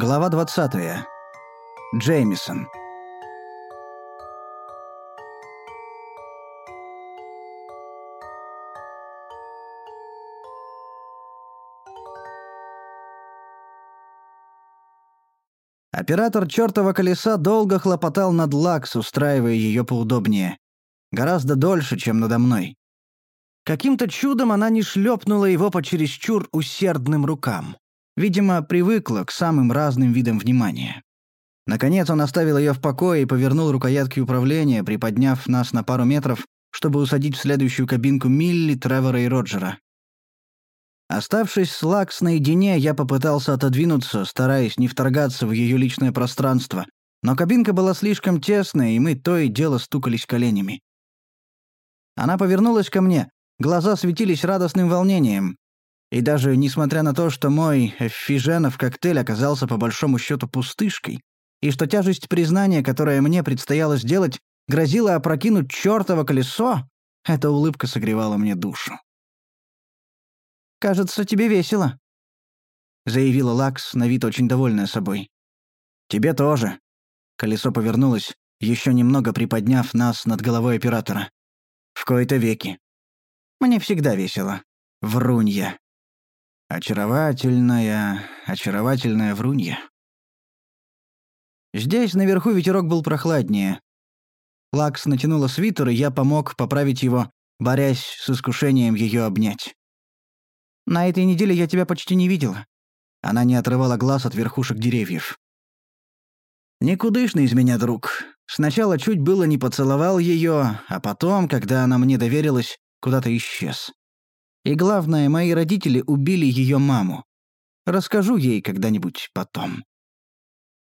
Глава 20. Джеймисон. Оператор чертова колеса долго хлопотал над лакс, устраивая ее поудобнее. Гораздо дольше, чем надо мной. Каким-то чудом она не шлепнула его по чересчур усердным рукам. Видимо, привыкла к самым разным видам внимания. Наконец он оставил ее в покое и повернул рукоятки управления, приподняв нас на пару метров, чтобы усадить в следующую кабинку Милли, Тревора и Роджера. Оставшись с Лакс наедине, я попытался отодвинуться, стараясь не вторгаться в ее личное пространство, но кабинка была слишком тесная, и мы то и дело стукались коленями. Она повернулась ко мне, глаза светились радостным волнением. И даже несмотря на то, что мой фиженов коктейль оказался по большому счету пустышкой, и что тяжесть признания, которое мне предстояло сделать, грозила опрокинуть чертово колесо, эта улыбка согревала мне душу. «Кажется, тебе весело», — заявила Лакс, на вид очень довольная собой. «Тебе тоже». Колесо повернулось, еще немного приподняв нас над головой оператора. «В кои-то веки. Мне всегда весело. Врунья. Очаровательная, очаровательная врунья. Здесь наверху ветерок был прохладнее. Лакс натянула свитер, и я помог поправить его, борясь с искушением ее обнять. «На этой неделе я тебя почти не видела». Она не отрывала глаз от верхушек деревьев. «Никудышный из меня друг. Сначала чуть было не поцеловал ее, а потом, когда она мне доверилась, куда-то исчез. И главное, мои родители убили ее маму. Расскажу ей когда-нибудь потом.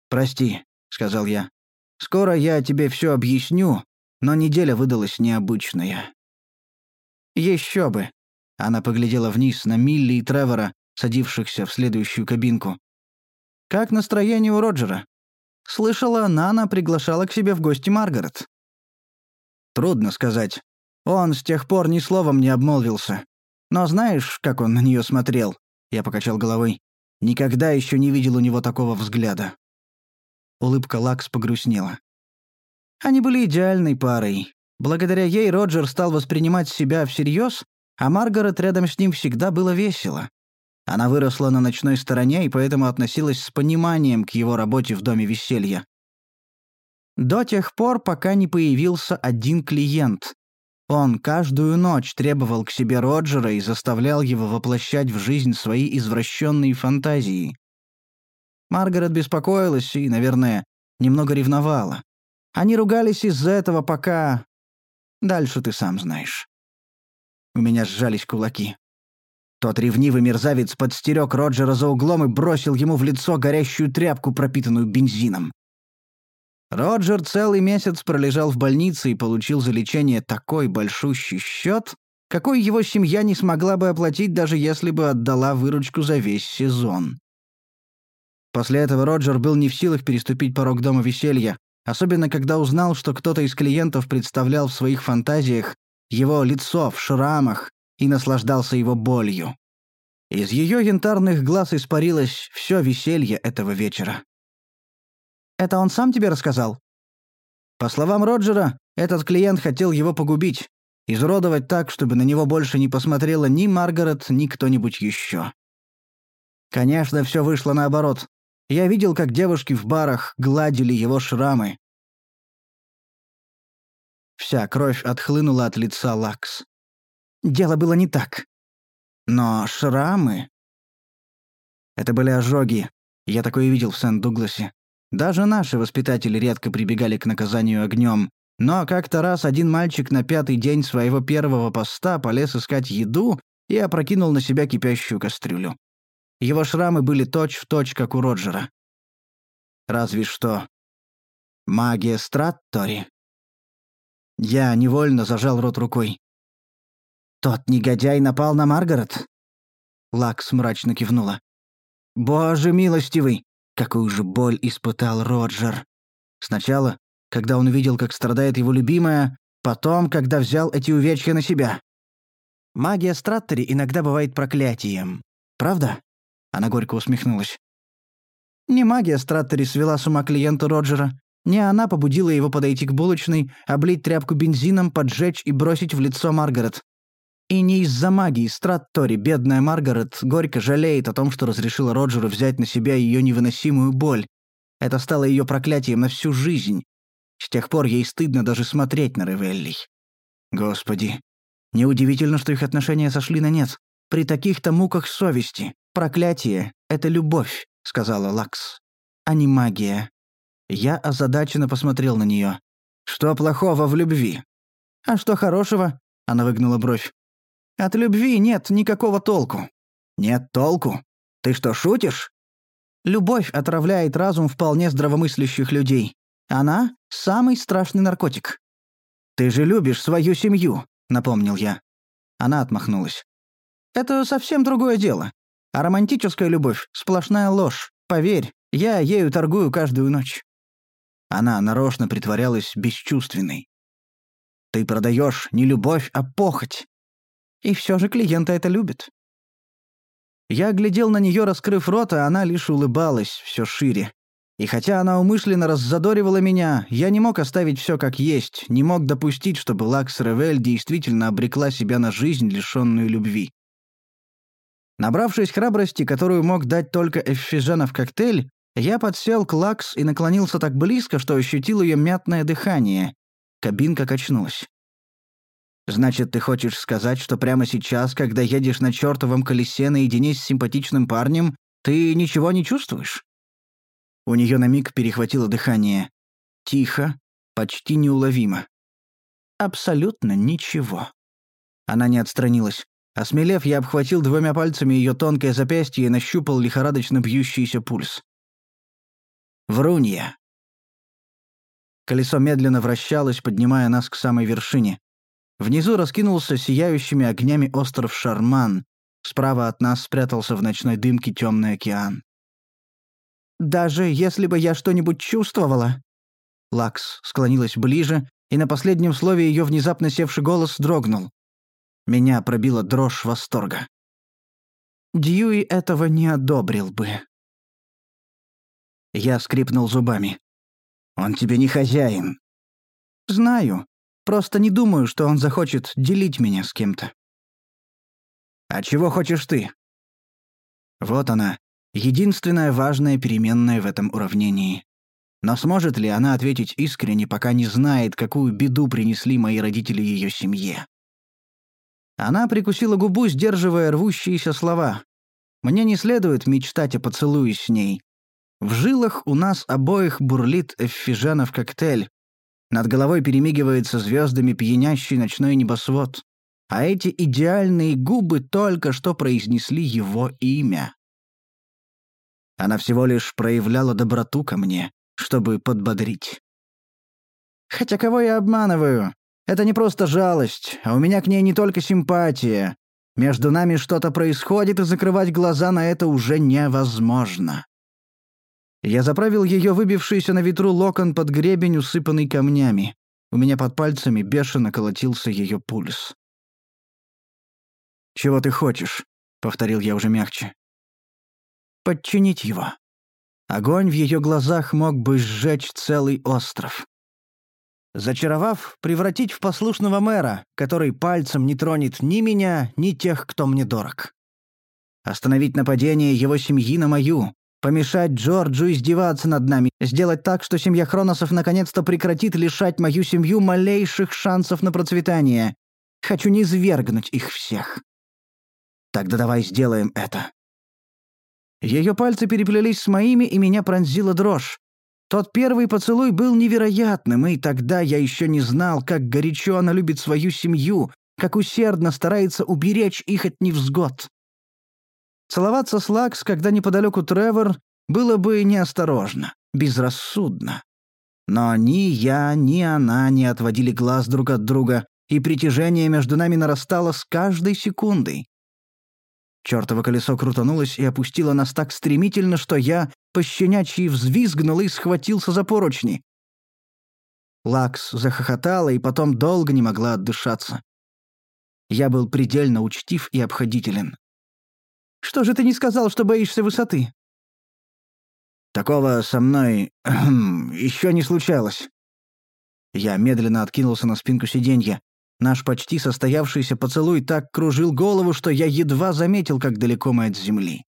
«Прости», — сказал я. «Скоро я тебе все объясню, но неделя выдалась необычная». «Еще бы», — она поглядела вниз на Милли и Тревора, садившихся в следующую кабинку. «Как настроение у Роджера?» Слышала, Нана приглашала к себе в гости Маргарет. Трудно сказать. Он с тех пор ни словом не обмолвился. Но знаешь, как он на нее смотрел?» Я покачал головой. «Никогда еще не видел у него такого взгляда». Улыбка Лакс погрустнела. Они были идеальной парой. Благодаря ей Роджер стал воспринимать себя всерьез, а Маргарет рядом с ним всегда было весело. Она выросла на ночной стороне и поэтому относилась с пониманием к его работе в Доме веселья. До тех пор, пока не появился один клиент, он каждую ночь требовал к себе Роджера и заставлял его воплощать в жизнь свои извращенные фантазии. Маргарет беспокоилась и, наверное, немного ревновала. Они ругались из-за этого, пока... Дальше ты сам знаешь. У меня сжались кулаки. Тот ревнивый мерзавец подстерег Роджера за углом и бросил ему в лицо горящую тряпку, пропитанную бензином. Роджер целый месяц пролежал в больнице и получил за лечение такой большущий счет, какой его семья не смогла бы оплатить, даже если бы отдала выручку за весь сезон. После этого Роджер был не в силах переступить порог дома веселья, особенно когда узнал, что кто-то из клиентов представлял в своих фантазиях его лицо в шрамах и наслаждался его болью. Из ее янтарных глаз испарилось все веселье этого вечера. Это он сам тебе рассказал?» По словам Роджера, этот клиент хотел его погубить, изуродовать так, чтобы на него больше не посмотрела ни Маргарет, ни кто-нибудь еще. Конечно, все вышло наоборот. Я видел, как девушки в барах гладили его шрамы. Вся кровь отхлынула от лица Лакс. Дело было не так. Но шрамы... Это были ожоги. Я такое видел в Сент-Дугласе. Даже наши воспитатели редко прибегали к наказанию огнем. Но как-то раз один мальчик на пятый день своего первого поста полез искать еду и опрокинул на себя кипящую кастрюлю. Его шрамы были точь-в-точь, точь, как у Роджера. Разве что... Магия Страттори. Я невольно зажал рот рукой. «Тот негодяй напал на Маргарет?» Лакс мрачно кивнула. «Боже милостивый! Какую же боль испытал Роджер. Сначала, когда он увидел, как страдает его любимая, потом, когда взял эти увечья на себя. Магия Страттери иногда бывает проклятием. Правда? Она горько усмехнулась. Не магия Страттери свела с ума клиента Роджера. Не она побудила его подойти к булочной, облить тряпку бензином, поджечь и бросить в лицо Маргарет. И не из-за магии Страттори бедная Маргарет горько жалеет о том, что разрешила Роджеру взять на себя ее невыносимую боль. Это стало ее проклятием на всю жизнь. С тех пор ей стыдно даже смотреть на Ревелли. Господи. Неудивительно, что их отношения сошли на нет. При таких-то муках совести. Проклятие — это любовь, сказала Лакс. А не магия. Я озадаченно посмотрел на нее. «Что плохого в любви?» «А что хорошего?» — она выгнула бровь. «От любви нет никакого толку». «Нет толку? Ты что, шутишь?» «Любовь отравляет разум вполне здравомыслящих людей. Она — самый страшный наркотик». «Ты же любишь свою семью», — напомнил я. Она отмахнулась. «Это совсем другое дело. А романтическая любовь — сплошная ложь. Поверь, я ею торгую каждую ночь». Она нарочно притворялась бесчувственной. «Ты продаешь не любовь, а похоть. И все же клиента это любит». Я глядел на нее, раскрыв рот, а она лишь улыбалась все шире. И хотя она умышленно раззадоривала меня, я не мог оставить все как есть, не мог допустить, чтобы Лакс Ревель действительно обрекла себя на жизнь, лишенную любви. Набравшись храбрости, которую мог дать только Эффиженов коктейль, я подсел к Лакс и наклонился так близко, что ощутил ее мятное дыхание. Кабинка качнулась. «Значит, ты хочешь сказать, что прямо сейчас, когда едешь на чертовом колесе наедине с симпатичным парнем, ты ничего не чувствуешь?» У нее на миг перехватило дыхание. Тихо, почти неуловимо. «Абсолютно ничего». Она не отстранилась. Осмелев, я обхватил двумя пальцами ее тонкое запястье и нащупал лихорадочно бьющийся пульс. Врунья. Колесо медленно вращалось, поднимая нас к самой вершине. Внизу раскинулся сияющими огнями остров Шарман. Справа от нас спрятался в ночной дымке темный океан. «Даже если бы я что-нибудь чувствовала...» Лакс склонилась ближе, и на последнем слове ее внезапно севший голос дрогнул. Меня пробила дрожь восторга. Дьюи этого не одобрил бы. Я скрипнул зубами. «Он тебе не хозяин». «Знаю. Просто не думаю, что он захочет делить меня с кем-то». «А чего хочешь ты?» Вот она, единственная важная переменная в этом уравнении. Но сможет ли она ответить искренне, пока не знает, какую беду принесли мои родители ее семье? Она прикусила губу, сдерживая рвущиеся слова. Мне не следует мечтать о поцелуе с ней, в жилах у нас обоих бурлит эффижанов коктейль. Над головой перемигивается звездами пьянящий ночной небосвод. А эти идеальные губы только что произнесли его имя. Она всего лишь проявляла доброту ко мне, чтобы подбодрить. Хотя кого я обманываю? Это не просто жалость, а у меня к ней не только симпатия. Между нами что-то происходит, и закрывать глаза на это уже невозможно. Я заправил ее выбившийся на ветру локон под гребень, усыпанный камнями. У меня под пальцами бешено колотился ее пульс. «Чего ты хочешь?» — повторил я уже мягче. «Подчинить его». Огонь в ее глазах мог бы сжечь целый остров. Зачаровав, превратить в послушного мэра, который пальцем не тронет ни меня, ни тех, кто мне дорог. Остановить нападение его семьи на мою, Помешать Джорджу издеваться над нами. Сделать так, что семья Хроносов наконец-то прекратит лишать мою семью малейших шансов на процветание. Хочу низвергнуть их всех. Тогда давай сделаем это. Ее пальцы переплелись с моими, и меня пронзила дрожь. Тот первый поцелуй был невероятным, и тогда я еще не знал, как горячо она любит свою семью, как усердно старается уберечь их от невзгод. Целоваться с Лакс, когда неподалеку Тревор, было бы неосторожно, безрассудно. Но ни я, ни она не отводили глаз друг от друга, и притяжение между нами нарастало с каждой секундой. Чёртово колесо крутанулось и опустило нас так стремительно, что я, пощенячьи, взвизгнул и схватился за поручни. Лакс захохотала и потом долго не могла отдышаться. Я был предельно учтив и обходителен. Что же ты не сказал, что боишься высоты?» Такого со мной еще не случалось. Я медленно откинулся на спинку сиденья. Наш почти состоявшийся поцелуй так кружил голову, что я едва заметил, как далеко мы от земли.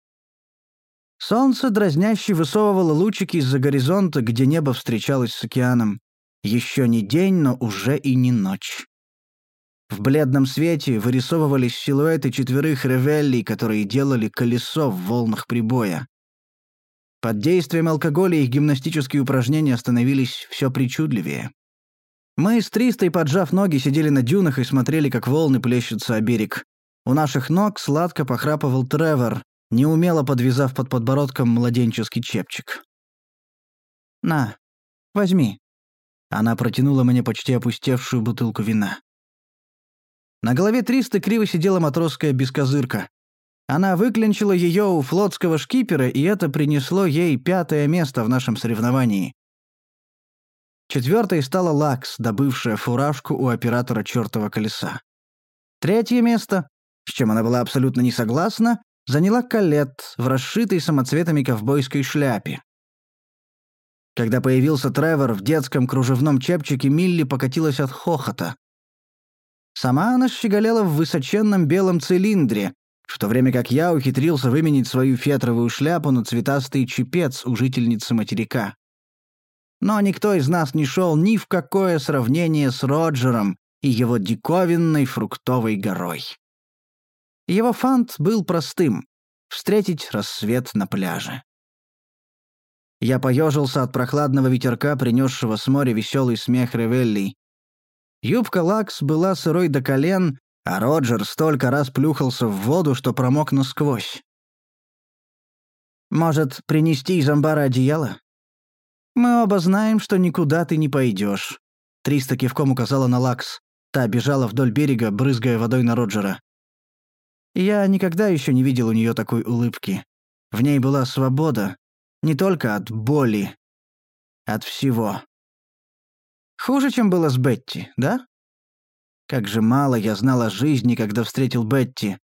Солнце дразняще высовывало лучики из-за горизонта, где небо встречалось с океаном. Еще не день, но уже и не ночь. В бледном свете вырисовывались силуэты четверых ревеллей, которые делали колесо в волнах прибоя. Под действием алкоголя их гимнастические упражнения становились все причудливее. Мы с Тристой, поджав ноги, сидели на дюнах и смотрели, как волны плещутся о берег. У наших ног сладко похрапывал Тревор, неумело подвязав под подбородком младенческий чепчик. «На, возьми». Она протянула мне почти опустевшую бутылку вина. На голове Триста криво сидела матросская бескозырка. Она выклинчила ее у флотского шкипера, и это принесло ей пятое место в нашем соревновании. Четвертой стала Лакс, добывшая фуражку у оператора чертова колеса. Третье место, с чем она была абсолютно не согласна, заняла Калет в расшитой самоцветами ковбойской шляпе. Когда появился Тревор в детском кружевном чепчике, Милли покатилась от хохота. Сама она щеголяла в высоченном белом цилиндре, в то время как я ухитрился выменить свою фетровую шляпу на цветастый чепец у жительницы материка. Но никто из нас не шел ни в какое сравнение с Роджером и его диковинной фруктовой горой. Его фант был простым — встретить рассвет на пляже. Я поежился от прохладного ветерка, принесшего с моря веселый смех Ревелли. Юбка Лакс была сырой до колен, а Роджер столько раз плюхался в воду, что промок насквозь. «Может, принести из амбара одеяло?» «Мы оба знаем, что никуда ты не пойдешь. Триста кивком указала на Лакс. Та бежала вдоль берега, брызгая водой на Роджера. Я никогда еще не видел у нее такой улыбки. В ней была свобода. Не только от боли. От всего. Хуже, чем было с Бетти, да? Как же мало я знал о жизни, когда встретил Бетти.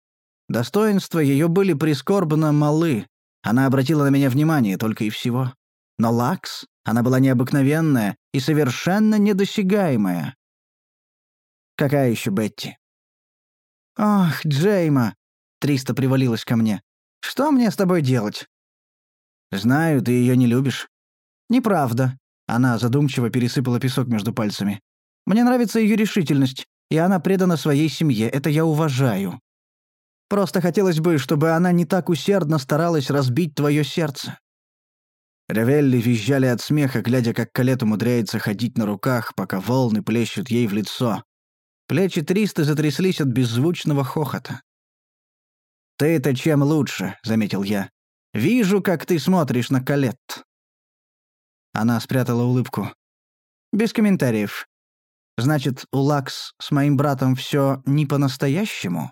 Достоинства ее были прискорбно малы. Она обратила на меня внимание только и всего. Но Лакс, она была необыкновенная и совершенно недосягаемая. Какая еще Бетти? «Ах, Джейма!» — Триста привалилась ко мне. «Что мне с тобой делать?» «Знаю, ты ее не любишь». «Неправда». Она задумчиво пересыпала песок между пальцами. «Мне нравится ее решительность, и она предана своей семье, это я уважаю. Просто хотелось бы, чтобы она не так усердно старалась разбить твое сердце». Ревелли визжали от смеха, глядя, как Калет умудряется ходить на руках, пока волны плещут ей в лицо. Плечи Триста затряслись от беззвучного хохота. «Ты-то чем лучше», — заметил я. «Вижу, как ты смотришь на Калет». Она спрятала улыбку. «Без комментариев. Значит, у Лакс с моим братом все не по-настоящему?»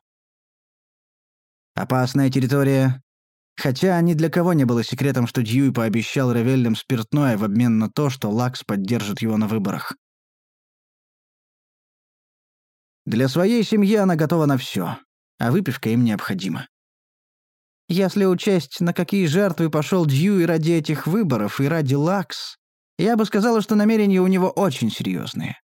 «Опасная территория. Хотя ни для кого не было секретом, что Дьюи пообещал Ревеллям спиртное в обмен на то, что Лакс поддержит его на выборах. Для своей семьи она готова на все, а выпивка им необходима. Если учесть, на какие жертвы пошел Дьюи ради этих выборов и ради Лакс, я бы сказала, что намерения у него очень серьезные.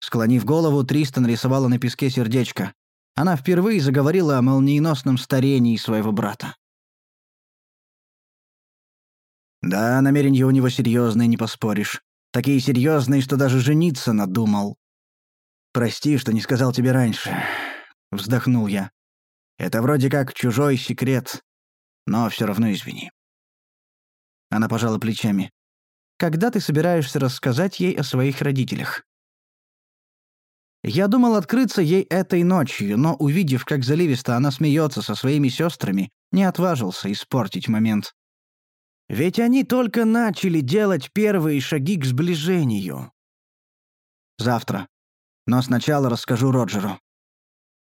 Склонив голову, Тристан рисовала на песке сердечко. Она впервые заговорила о молниеносном старении своего брата. Да, намерения у него серьезные, не поспоришь. Такие серьезные, что даже жениться надумал. «Прости, что не сказал тебе раньше», — вздохнул я. «Это вроде как чужой секрет, но все равно извини». Она пожала плечами. «Когда ты собираешься рассказать ей о своих родителях?» Я думал открыться ей этой ночью, но, увидев, как заливисто она смеется со своими сестрами, не отважился испортить момент. Ведь они только начали делать первые шаги к сближению. Завтра. Но сначала расскажу Роджеру».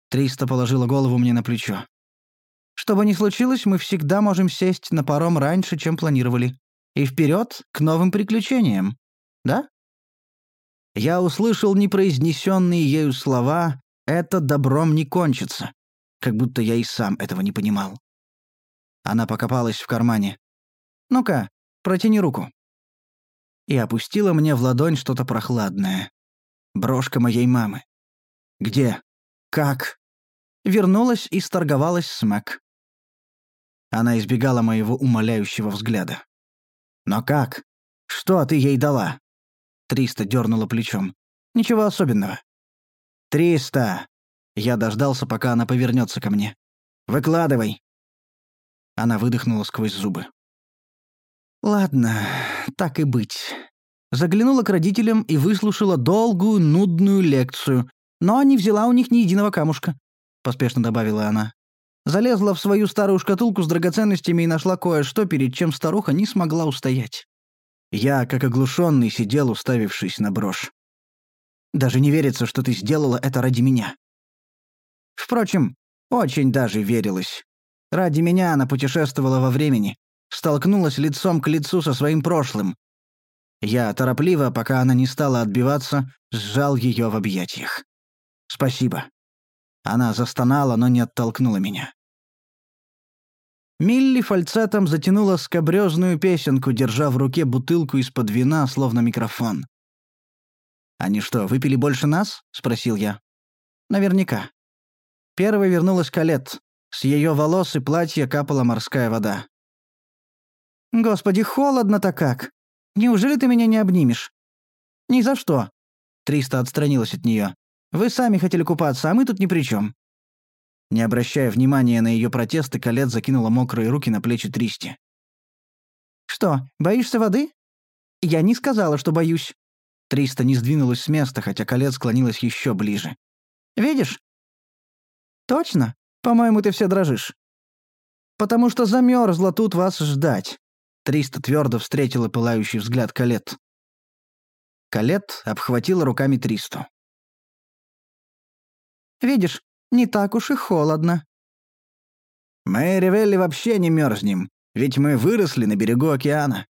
Триста положила голову мне на плечо. «Что бы ни случилось, мы всегда можем сесть на паром раньше, чем планировали. И вперед к новым приключениям. Да?» Я услышал непроизнесенные ею слова «это добром не кончится», как будто я и сам этого не понимал. Она покопалась в кармане. Ну-ка, протяни руку». И опустила мне в ладонь что-то прохладное. Брошка моей мамы. «Где? Как?» Вернулась и сторговалась с Мэг. Она избегала моего умоляющего взгляда. «Но как? Что ты ей дала?» Триста дернула плечом. «Ничего особенного». «Триста!» Я дождался, пока она повернется ко мне. «Выкладывай!» Она выдохнула сквозь зубы. «Ладно, так и быть». Заглянула к родителям и выслушала долгую, нудную лекцию, но не взяла у них ни единого камушка, — поспешно добавила она. Залезла в свою старую шкатулку с драгоценностями и нашла кое-что, перед чем старуха не смогла устоять. Я, как оглушенный, сидел, уставившись на брошь. «Даже не верится, что ты сделала это ради меня». Впрочем, очень даже верилось. Ради меня она путешествовала во времени, столкнулась лицом к лицу со своим прошлым. Я торопливо, пока она не стала отбиваться, сжал ее в объятиях. «Спасибо». Она застонала, но не оттолкнула меня. Милли фальцетом затянула скобрёзную песенку, держа в руке бутылку из-под вина, словно микрофон. «Они что, выпили больше нас?» — спросил я. «Наверняка». Первой вернулась Калет. С ее волос и платья капала морская вода. «Господи, холодно-то как! Неужели ты меня не обнимешь?» «Ни за что!» Триста отстранилась от нее. «Вы сами хотели купаться, а мы тут ни при чем. Не обращая внимания на ее протесты, Калет закинула мокрые руки на плечи Тристи. «Что, боишься воды?» «Я не сказала, что боюсь». Триста не сдвинулась с места, хотя Калет склонилась еще ближе. «Видишь?» «Точно? По-моему, ты все дрожишь». «Потому что замерзла тут вас ждать». Триста твердо встретила пылающий взгляд Калет. Калет обхватила руками Тристу. «Видишь, не так уж и холодно». «Мы, Ревелли, вообще не мерзнем, ведь мы выросли на берегу океана».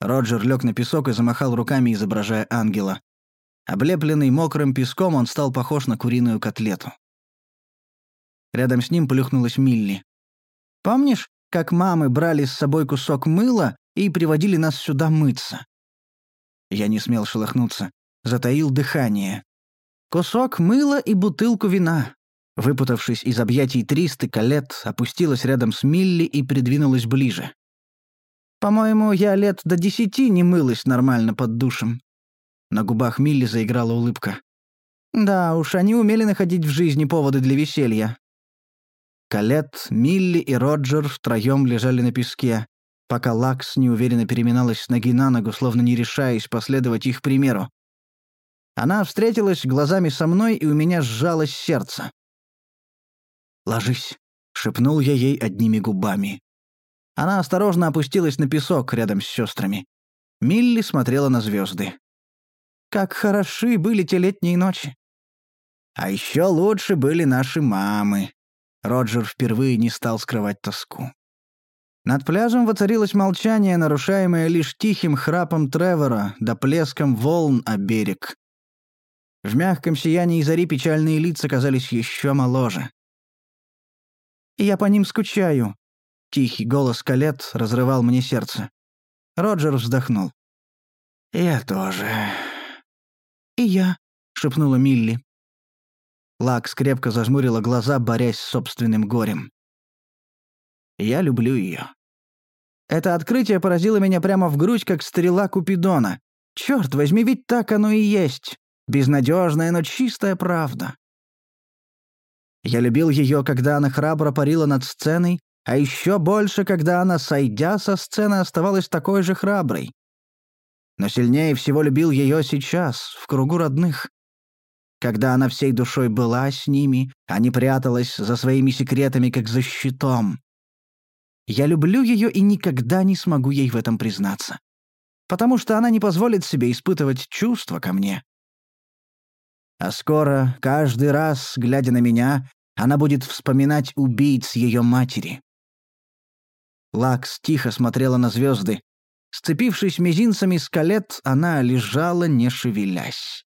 Роджер лег на песок и замахал руками, изображая ангела. Облепленный мокрым песком, он стал похож на куриную котлету. Рядом с ним плюхнулась Милли. «Помнишь, как мамы брали с собой кусок мыла и приводили нас сюда мыться?» Я не смел шелохнуться, затаил дыхание. Кусок мыла и бутылку вина. Выпутавшись из объятий Тристы, Калет опустилась рядом с Милли и придвинулась ближе. «По-моему, я лет до десяти не мылась нормально под душем». На губах Милли заиграла улыбка. «Да уж, они умели находить в жизни поводы для веселья». Калет, Милли и Роджер втроем лежали на песке, пока Лакс неуверенно переминалась с ноги на ногу, словно не решаясь последовать их примеру. Она встретилась глазами со мной, и у меня сжалось сердце. «Ложись», — шепнул я ей одними губами. Она осторожно опустилась на песок рядом с сестрами. Милли смотрела на звезды. Как хороши были те летние ночи. А еще лучше были наши мамы. Роджер впервые не стал скрывать тоску. Над пляжем воцарилось молчание, нарушаемое лишь тихим храпом Тревора да плеском волн о берег. В мягком сиянии зари печальные лица казались еще моложе. Я по ним скучаю». Тихий голос Калет разрывал мне сердце. Роджер вздохнул. «Я тоже». «И я», — шепнула Милли. Лакс крепко зажмурила глаза, борясь с собственным горем. «Я люблю ее». Это открытие поразило меня прямо в грудь, как стрела Купидона. Черт возьми, ведь так оно и есть. Безнадежная, но чистая правда. Я любил ее, когда она храбро парила над сценой, а еще больше, когда она, сойдя со сцены, оставалась такой же храброй. Но сильнее всего любил ее сейчас, в кругу родных. Когда она всей душой была с ними, а не пряталась за своими секретами, как за щитом. Я люблю ее и никогда не смогу ей в этом признаться. Потому что она не позволит себе испытывать чувства ко мне. А скоро, каждый раз, глядя на меня, она будет вспоминать убийц ее матери. Лакс тихо смотрела на звезды. Сцепившись мизинцами с колет, она лежала, не шевелясь.